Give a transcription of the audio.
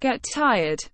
get tired.